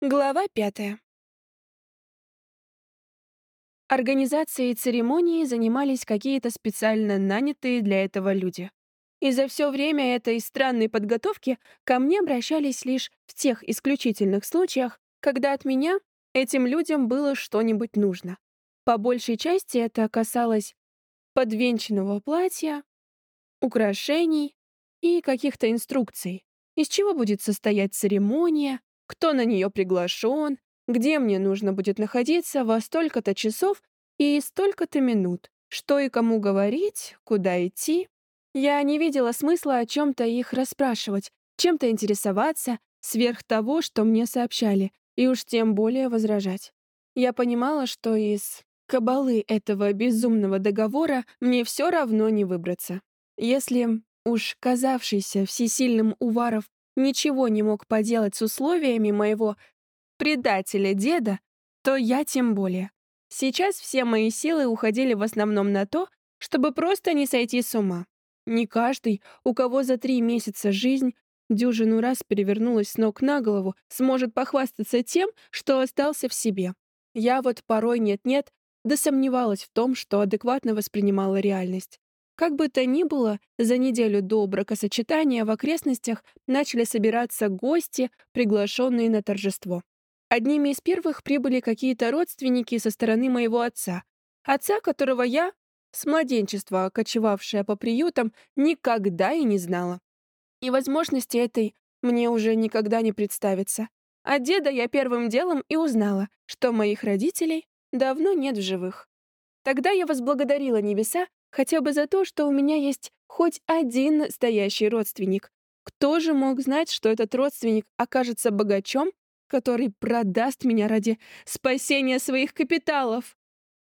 Глава пятая. Организацией церемонии занимались какие-то специально нанятые для этого люди. И за все время этой странной подготовки ко мне обращались лишь в тех исключительных случаях, когда от меня этим людям было что-нибудь нужно. По большей части это касалось подвенчанного платья, украшений и каких-то инструкций, из чего будет состоять церемония, кто на нее приглашен, где мне нужно будет находиться во столько-то часов и столько-то минут, что и кому говорить, куда идти. Я не видела смысла о чем-то их расспрашивать, чем-то интересоваться, сверх того, что мне сообщали, и уж тем более возражать. Я понимала, что из кабалы этого безумного договора мне все равно не выбраться. Если уж казавшийся всесильным Уваров ничего не мог поделать с условиями моего предателя-деда, то я тем более. Сейчас все мои силы уходили в основном на то, чтобы просто не сойти с ума. Не каждый, у кого за три месяца жизнь дюжину раз перевернулась с ног на голову, сможет похвастаться тем, что остался в себе. Я вот порой нет-нет, да сомневалась в том, что адекватно воспринимала реальность. Как бы то ни было, за неделю до бракосочетания в окрестностях начали собираться гости, приглашенные на торжество. Одними из первых прибыли какие-то родственники со стороны моего отца. Отца, которого я, с младенчества кочевавшая по приютам, никогда и не знала. И возможности этой мне уже никогда не представится. От деда я первым делом и узнала, что моих родителей давно нет в живых. Тогда я возблагодарила небеса Хотя бы за то, что у меня есть хоть один настоящий родственник. Кто же мог знать, что этот родственник окажется богачом, который продаст меня ради спасения своих капиталов?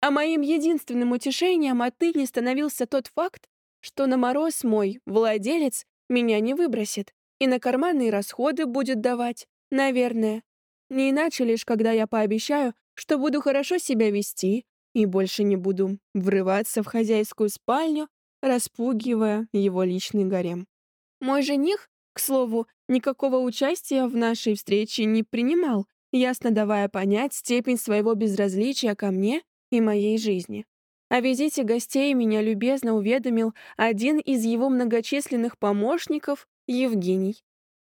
А моим единственным утешением отныне становился тот факт, что на мороз мой владелец меня не выбросит и на карманные расходы будет давать, наверное. Не иначе лишь, когда я пообещаю, что буду хорошо себя вести, и больше не буду врываться в хозяйскую спальню, распугивая его личный гарем. Мой жених, к слову, никакого участия в нашей встрече не принимал, ясно давая понять степень своего безразличия ко мне и моей жизни. О визите гостей меня любезно уведомил один из его многочисленных помощников, Евгений.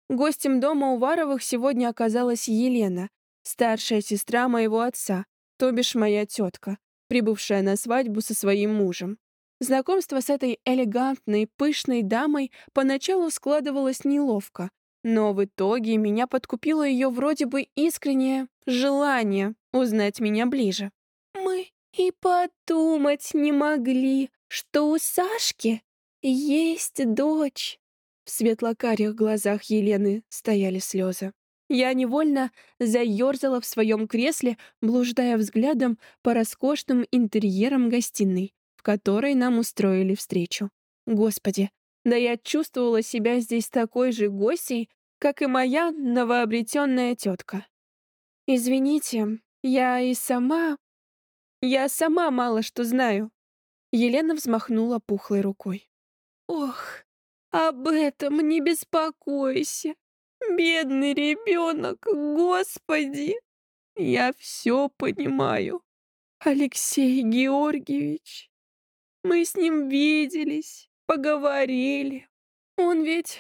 Гостем дома Уваровых сегодня оказалась Елена, старшая сестра моего отца, то бишь моя тетка прибывшая на свадьбу со своим мужем. Знакомство с этой элегантной, пышной дамой поначалу складывалось неловко, но в итоге меня подкупило ее вроде бы искреннее желание узнать меня ближе. «Мы и подумать не могли, что у Сашки есть дочь». В светлокарих глазах Елены стояли слезы. Я невольно заерзала в своем кресле, блуждая взглядом по роскошным интерьерам гостиной, в которой нам устроили встречу. Господи, да я чувствовала себя здесь такой же гостей, как и моя новообретенная тетка. Извините, я и сама... Я сама мало что знаю. Елена взмахнула пухлой рукой. Ох, об этом не беспокойся. Бедный ребенок, господи! Я все понимаю. Алексей Георгиевич, мы с ним виделись, поговорили. Он ведь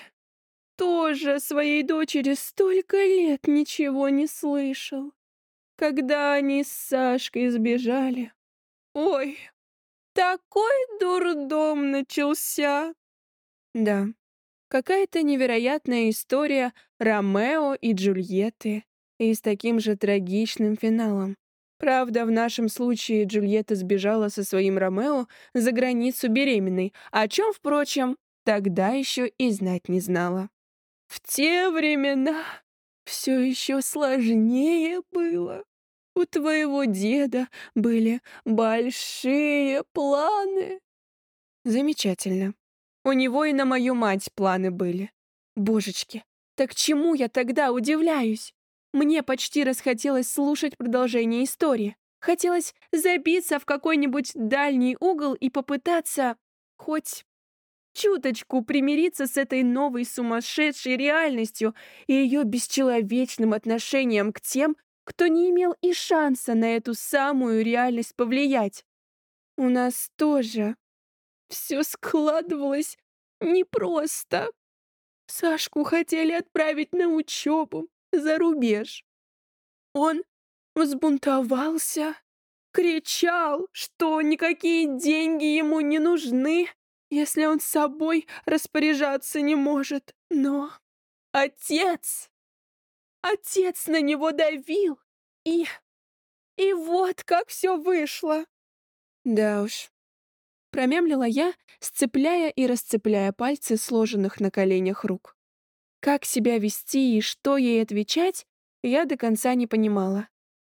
тоже о своей дочери столько лет ничего не слышал. Когда они с Сашкой сбежали. Ой, такой дурдом начался. Да, Какая-то невероятная история Ромео и Джульетты и с таким же трагичным финалом. Правда, в нашем случае Джульетта сбежала со своим Ромео за границу беременной, о чем, впрочем, тогда еще и знать не знала. В те времена все еще сложнее было. У твоего деда были большие планы. Замечательно. У него и на мою мать планы были. Божечки, так чему я тогда удивляюсь? Мне почти расхотелось слушать продолжение истории. Хотелось забиться в какой-нибудь дальний угол и попытаться хоть чуточку примириться с этой новой сумасшедшей реальностью и ее бесчеловечным отношением к тем, кто не имел и шанса на эту самую реальность повлиять. У нас тоже все складывалось непросто. Сашку хотели отправить на учебу за рубеж. Он взбунтовался, кричал, что никакие деньги ему не нужны, если он собой распоряжаться не может. Но отец... Отец на него давил, и... И вот как все вышло. Да уж. Промямлила я, сцепляя и расцепляя пальцы сложенных на коленях рук. Как себя вести и что ей отвечать, я до конца не понимала.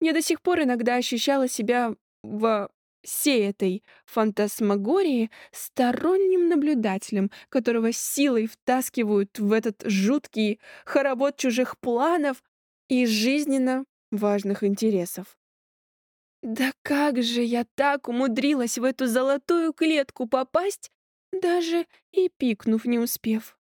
Я до сих пор иногда ощущала себя в всей этой фантасмагории сторонним наблюдателем, которого силой втаскивают в этот жуткий хоровод чужих планов и жизненно важных интересов. Да как же я так умудрилась в эту золотую клетку попасть, даже и пикнув не успев.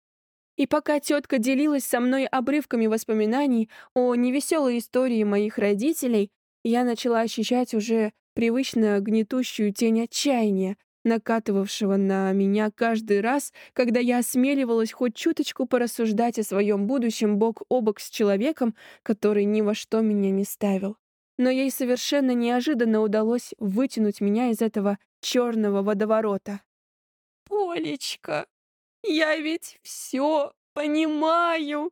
И пока тетка делилась со мной обрывками воспоминаний о невеселой истории моих родителей, я начала ощущать уже привычно гнетущую тень отчаяния, накатывавшего на меня каждый раз, когда я осмеливалась хоть чуточку порассуждать о своем будущем бок о бок с человеком, который ни во что меня не ставил. Но ей совершенно неожиданно удалось вытянуть меня из этого черного водоворота. «Полечка, я ведь все понимаю!»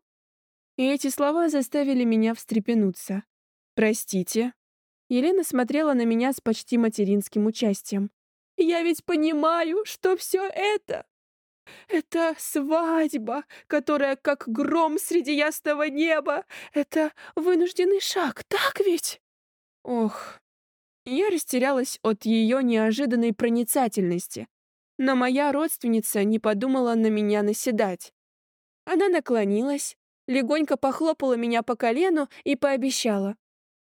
И эти слова заставили меня встрепенуться. «Простите?» Елена смотрела на меня с почти материнским участием. «Я ведь понимаю, что все это это свадьба, которая как гром среди ясного неба. Это вынужденный шаг, так ведь? Ох, я растерялась от ее неожиданной проницательности, но моя родственница не подумала на меня наседать. Она наклонилась, легонько похлопала меня по колену и пообещала.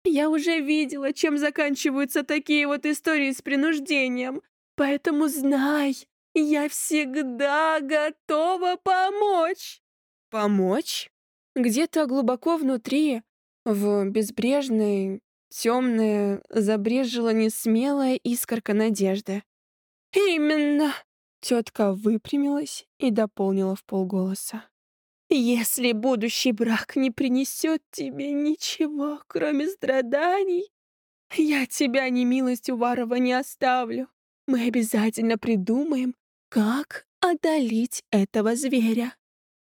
«Я уже видела, чем заканчиваются такие вот истории с принуждением, поэтому знай, я всегда готова помочь». «Помочь?» Где-то глубоко внутри, в безбрежной, темной, забрежила несмелая искорка надежды. «Именно!» Тетка выпрямилась и дополнила в полголоса. «Если будущий брак не принесет тебе ничего, кроме страданий, я тебя, не милость Уварова, не оставлю. Мы обязательно придумаем, как одолеть этого зверя».